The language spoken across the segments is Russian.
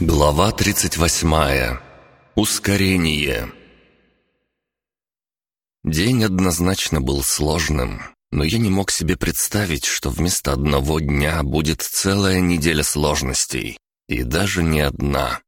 Глава 38. Ускорение. День однозначно был сложным, но я не мог себе представить, что вместо одного дня будет целая неделя сложностей, и даже не одна.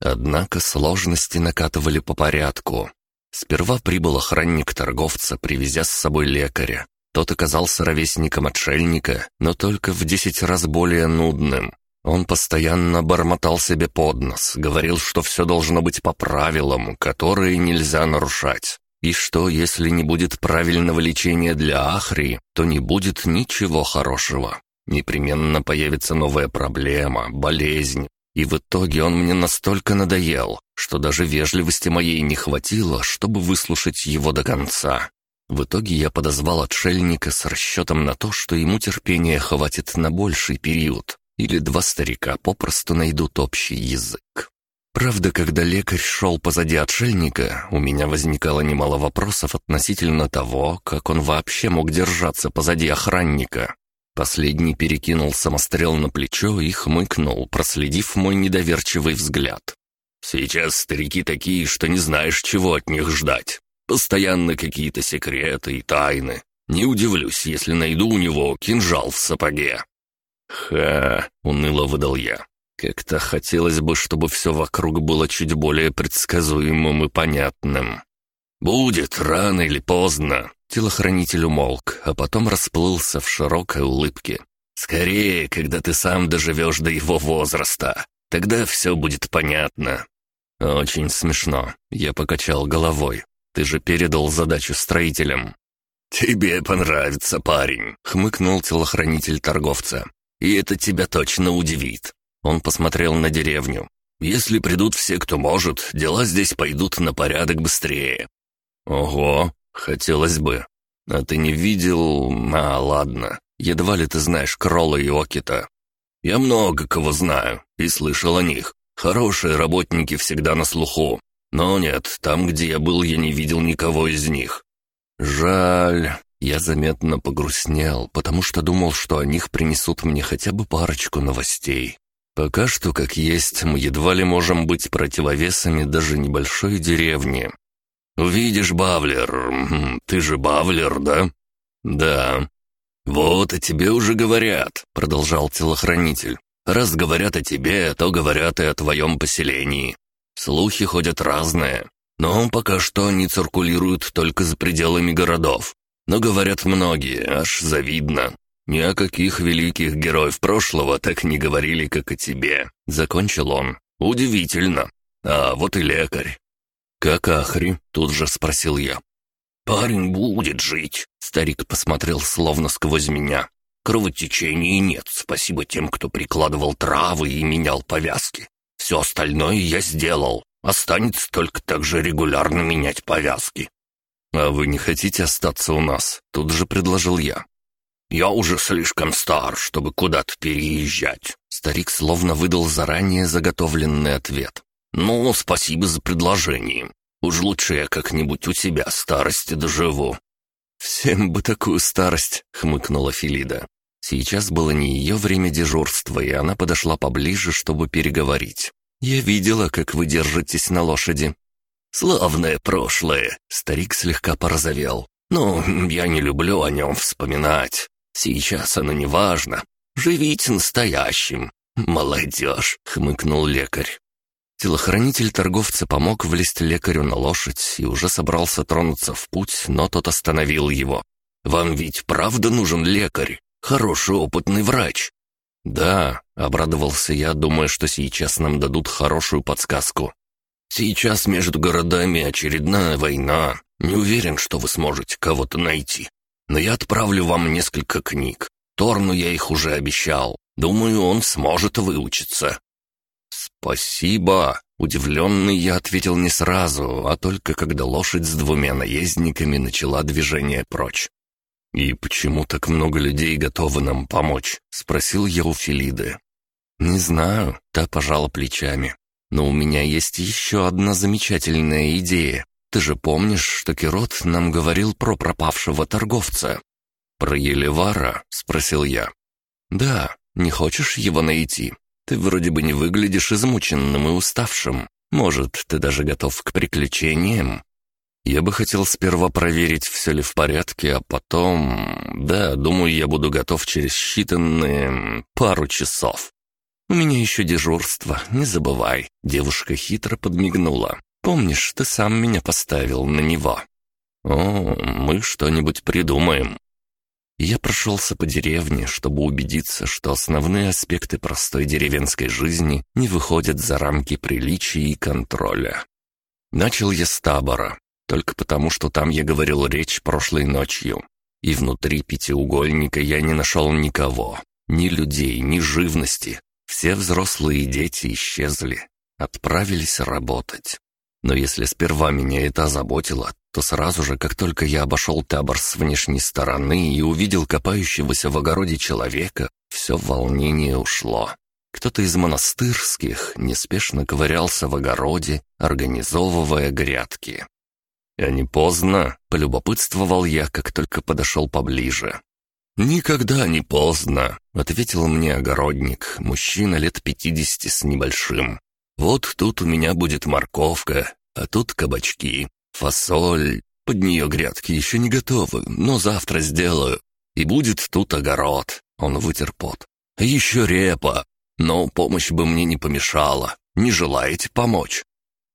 Однако сложности накатывали по порядку. Сперва прибыл охранник торговца, привезя с собой лекаря. Тот оказался ровесником отшельника, но только в десять раз более нудным. Он постоянно бормотал себе под нос, говорил, что все должно быть по правилам, которые нельзя нарушать. И что, если не будет правильного лечения для Ахри, то не будет ничего хорошего. Непременно появится новая проблема, болезнь. И в итоге он мне настолько надоел, что даже вежливости моей не хватило, чтобы выслушать его до конца. В итоге я подозвал отшельника с расчетом на то, что ему терпения хватит на больший период, или два старика попросту найдут общий язык. Правда, когда лекарь шел позади отшельника, у меня возникало немало вопросов относительно того, как он вообще мог держаться позади охранника. Последний перекинул самострел на плечо и хмыкнул, проследив мой недоверчивый взгляд. «Сейчас старики такие, что не знаешь, чего от них ждать. Постоянно какие-то секреты и тайны. Не удивлюсь, если найду у него кинжал в сапоге». «Ха!» — уныло выдал я. «Как-то хотелось бы, чтобы все вокруг было чуть более предсказуемым и понятным». «Будет рано или поздно», — телохранитель умолк, а потом расплылся в широкой улыбке. «Скорее, когда ты сам доживешь до его возраста. Тогда все будет понятно». «Очень смешно», — я покачал головой. «Ты же передал задачу строителям». «Тебе понравится, парень», — хмыкнул телохранитель торговца. И это тебя точно удивит». Он посмотрел на деревню. «Если придут все, кто может, дела здесь пойдут на порядок быстрее». «Ого, хотелось бы. А ты не видел... А, ладно. Едва ли ты знаешь Кролла и Окита. Я много кого знаю и слышал о них. Хорошие работники всегда на слуху. Но нет, там, где я был, я не видел никого из них. Жаль. Я заметно погрустнел, потому что думал, что о них принесут мне хотя бы парочку новостей. Пока что, как есть, мы едва ли можем быть противовесами даже небольшой деревни. «Увидишь, Бавлер, ты же Бавлер, да?» «Да». «Вот о тебе уже говорят», — продолжал телохранитель. «Раз говорят о тебе, то говорят и о твоем поселении. Слухи ходят разные, но пока что они циркулируют только за пределами городов. Но говорят многие, аж завидно. Ни о каких великих героев прошлого так не говорили, как о тебе. Закончил он. Удивительно. А вот и лекарь. «Как Ахри?» — тут же спросил я. «Парень будет жить», — старик посмотрел словно сквозь меня. «Кровотечения нет, спасибо тем, кто прикладывал травы и менял повязки. Все остальное я сделал. Останется только так же регулярно менять повязки. «А вы не хотите остаться у нас?» — тут же предложил я. «Я уже слишком стар, чтобы куда-то переезжать». Старик словно выдал заранее заготовленный ответ. «Ну, спасибо за предложение. Уж лучше я как-нибудь у себя старости доживу». «Всем бы такую старость», — хмыкнула Филида. Сейчас было не ее время дежурства, и она подошла поближе, чтобы переговорить. «Я видела, как вы держитесь на лошади. «Славное прошлое!» — старик слегка порозовел. «Ну, я не люблю о нем вспоминать. Сейчас оно не важно. Живите настоящим. Молодежь!» — хмыкнул лекарь. Телохранитель торговца помог влезть лекарю на лошадь и уже собрался тронуться в путь, но тот остановил его. «Вам ведь правда нужен лекарь? Хороший опытный врач?» «Да», — обрадовался я, думая, что сейчас нам дадут хорошую подсказку. Сейчас между городами очередная война. Не уверен, что вы сможете кого-то найти. Но я отправлю вам несколько книг. Торну я их уже обещал. Думаю, он сможет выучиться». «Спасибо!» Удивленный я ответил не сразу, а только когда лошадь с двумя наездниками начала движение прочь. «И почему так много людей готовы нам помочь?» — спросил я у Филиды. «Не знаю», — та пожала плечами. Но у меня есть еще одна замечательная идея. Ты же помнишь, что Кирот нам говорил про пропавшего торговца?» «Про Елевара?» — спросил я. «Да, не хочешь его найти? Ты вроде бы не выглядишь измученным и уставшим. Может, ты даже готов к приключениям?» Я бы хотел сперва проверить, все ли в порядке, а потом... Да, думаю, я буду готов через считанные... пару часов. У меня еще дежурство, не забывай. Девушка хитро подмигнула. Помнишь, ты сам меня поставил на него. О, мы что-нибудь придумаем. Я прошелся по деревне, чтобы убедиться, что основные аспекты простой деревенской жизни не выходят за рамки приличия и контроля. Начал я с табора, только потому, что там я говорил речь прошлой ночью. И внутри пятиугольника я не нашел никого. Ни людей, ни живности. Все взрослые дети исчезли. Отправились работать. Но если сперва меня это озаботило, то сразу же, как только я обошел табор с внешней стороны и увидел копающегося в огороде человека, все волнение ушло. Кто-то из монастырских неспешно ковырялся в огороде, организовывая грядки. «А не поздно?» — полюбопытствовал я, как только подошел поближе. «Никогда не поздно», — ответил мне огородник, мужчина лет пятидесяти с небольшим. «Вот тут у меня будет морковка, а тут кабачки, фасоль. Под нее грядки еще не готовы, но завтра сделаю. И будет тут огород». Он вытер пот. «А еще репа. Но помощь бы мне не помешала. Не желаете помочь?»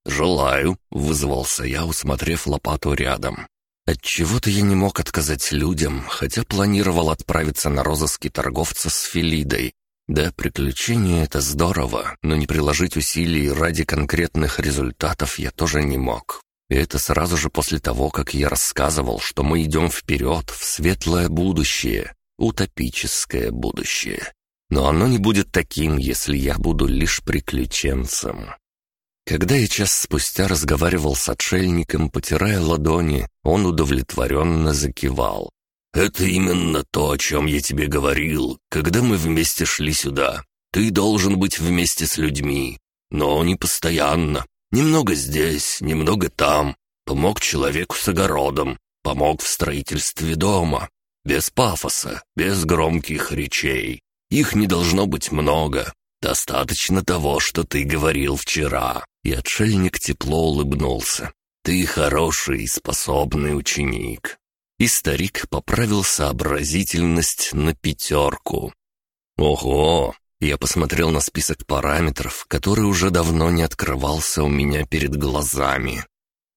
«Желаю», — вызвался я, усмотрев лопату рядом. Отчего-то я не мог отказать людям, хотя планировал отправиться на розыски торговца с Филидой. Да, приключение — это здорово, но не приложить усилий ради конкретных результатов я тоже не мог. И это сразу же после того, как я рассказывал, что мы идем вперед, в светлое будущее, утопическое будущее. Но оно не будет таким, если я буду лишь приключенцем. Когда я час спустя разговаривал с отшельником, потирая ладони, он удовлетворенно закивал. «Это именно то, о чем я тебе говорил, когда мы вместе шли сюда. Ты должен быть вместе с людьми, но не постоянно. Немного здесь, немного там. Помог человеку с огородом, помог в строительстве дома. Без пафоса, без громких речей. Их не должно быть много. Достаточно того, что ты говорил вчера. И отшельник тепло улыбнулся. «Ты хороший и способный ученик». И старик поправил сообразительность на пятерку. «Ого!» Я посмотрел на список параметров, который уже давно не открывался у меня перед глазами.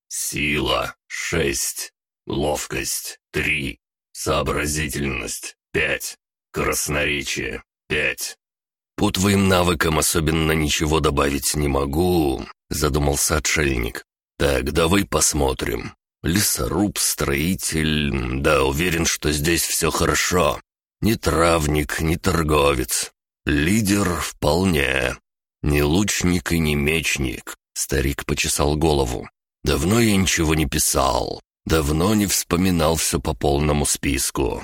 «Сила — шесть, ловкость — три, сообразительность — пять, красноречие — пять, «По твоим навыкам особенно ничего добавить не могу», — задумался отшельник. «Так, давай посмотрим. Лесоруб, строитель... Да, уверен, что здесь все хорошо. Ни травник, ни торговец. Лидер вполне. Ни лучник и ни мечник». Старик почесал голову. «Давно я ничего не писал. Давно не вспоминал все по полному списку.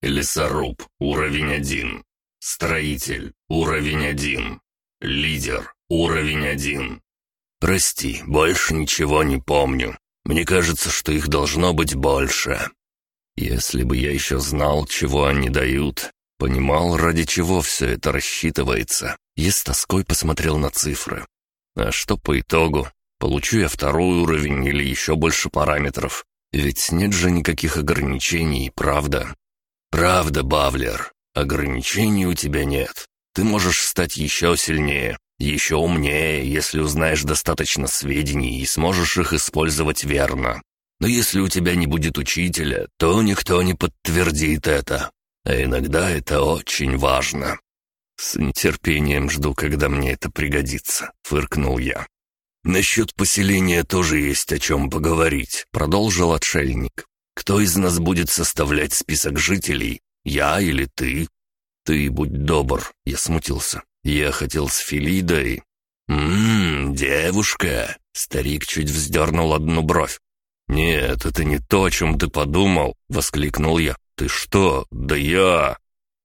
Лесоруб, уровень один. Строитель, уровень один. Лидер, уровень один. Прости, больше ничего не помню. Мне кажется, что их должно быть больше. Если бы я еще знал, чего они дают, понимал, ради чего все это рассчитывается, я с тоской посмотрел на цифры. А что по итогу? Получу я второй уровень или еще больше параметров? Ведь нет же никаких ограничений, правда? Правда, Бавлер. Ограничений у тебя нет. Ты можешь стать еще сильнее, еще умнее, если узнаешь достаточно сведений и сможешь их использовать верно. Но если у тебя не будет учителя, то никто не подтвердит это. А иногда это очень важно. «С нетерпением жду, когда мне это пригодится», — фыркнул я. «Насчет поселения тоже есть о чем поговорить», — продолжил отшельник. «Кто из нас будет составлять список жителей, я или ты?» «Ты будь добр», — я смутился. «Я хотел с Филидой». «Ммм, девушка!» — старик чуть вздернул одну бровь. «Нет, это не то, о чем ты подумал», — воскликнул я. «Ты что? Да я...»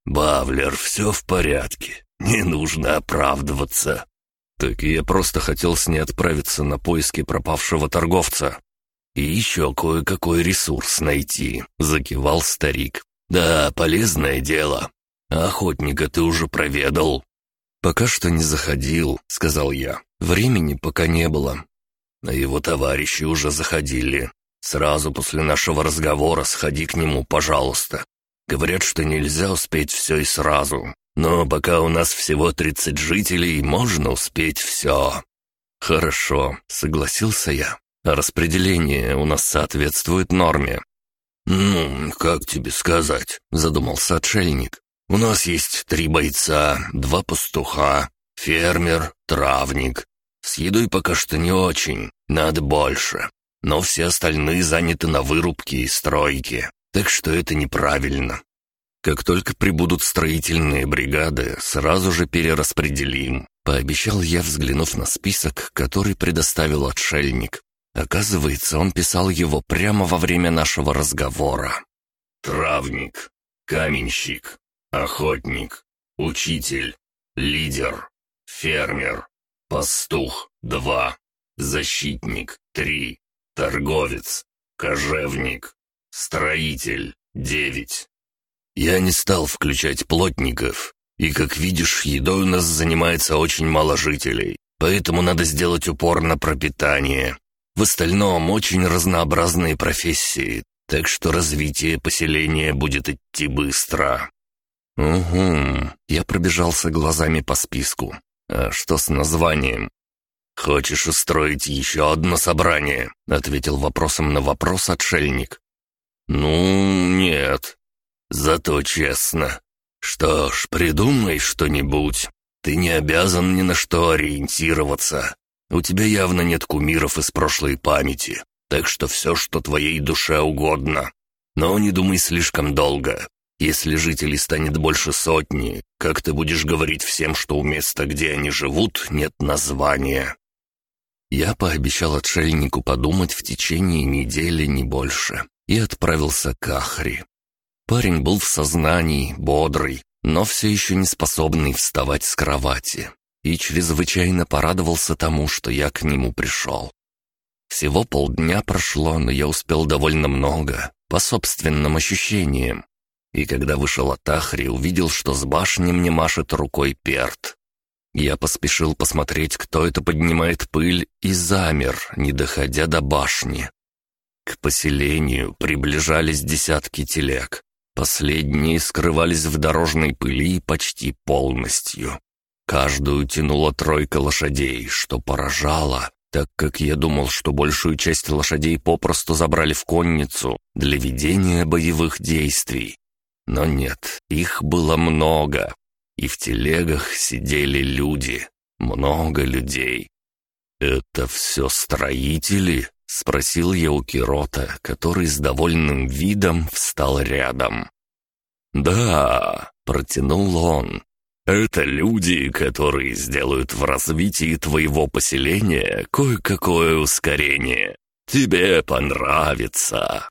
«Бавлер, все в порядке. Не нужно оправдываться». «Так я просто хотел с ней отправиться на поиски пропавшего торговца». «И еще кое-какой ресурс найти», — закивал старик. «Да, полезное дело. охотника ты уже проведал?» «Пока что не заходил», — сказал я. «Времени пока не было». А его товарищи уже заходили. Сразу после нашего разговора сходи к нему, пожалуйста. Говорят, что нельзя успеть все и сразу. Но пока у нас всего тридцать жителей, можно успеть все. Хорошо, согласился я. Распределение у нас соответствует норме. «Ну, как тебе сказать?» — задумался отшельник. «У нас есть три бойца, два пастуха, фермер, травник. С едой пока что не очень, надо больше. Но все остальные заняты на вырубке и стройке, так что это неправильно. Как только прибудут строительные бригады, сразу же перераспределим», — пообещал я, взглянув на список, который предоставил отшельник. Оказывается, он писал его прямо во время нашего разговора. «Травник, каменщик, охотник, учитель, лидер, фермер, пастух — два, защитник — три, торговец, кожевник, строитель — девять». Я не стал включать плотников, и, как видишь, едой у нас занимается очень мало жителей, поэтому надо сделать упор на пропитание. В остальном очень разнообразные профессии, так что развитие поселения будет идти быстро». «Угу». Я пробежался глазами по списку. «А что с названием?» «Хочешь устроить еще одно собрание?» — ответил вопросом на вопрос отшельник. «Ну, нет. Зато честно. Что ж, придумай что-нибудь. Ты не обязан ни на что ориентироваться. У тебя явно нет кумиров из прошлой памяти, так что все, что твоей душе угодно. Но не думай слишком долго. Если жителей станет больше сотни, как ты будешь говорить всем, что у места, где они живут, нет названия?» Я пообещал отшельнику подумать в течение недели, не больше, и отправился к Ахри. Парень был в сознании, бодрый, но все еще не способный вставать с кровати и чрезвычайно порадовался тому, что я к нему пришел. Всего полдня прошло, но я успел довольно много, по собственным ощущениям. И когда вышел от Ахри, увидел, что с башни мне машет рукой Перт. Я поспешил посмотреть, кто это поднимает пыль, и замер, не доходя до башни. К поселению приближались десятки телег. Последние скрывались в дорожной пыли почти полностью. Каждую тянула тройка лошадей, что поражало, так как я думал, что большую часть лошадей попросту забрали в конницу для ведения боевых действий. Но нет, их было много, и в телегах сидели люди, много людей. «Это все строители?» — спросил я у Кирота, который с довольным видом встал рядом. «Да», — протянул он, это люди, которые сделают в развитии твоего поселения кое-какое ускорение. Тебе понравится».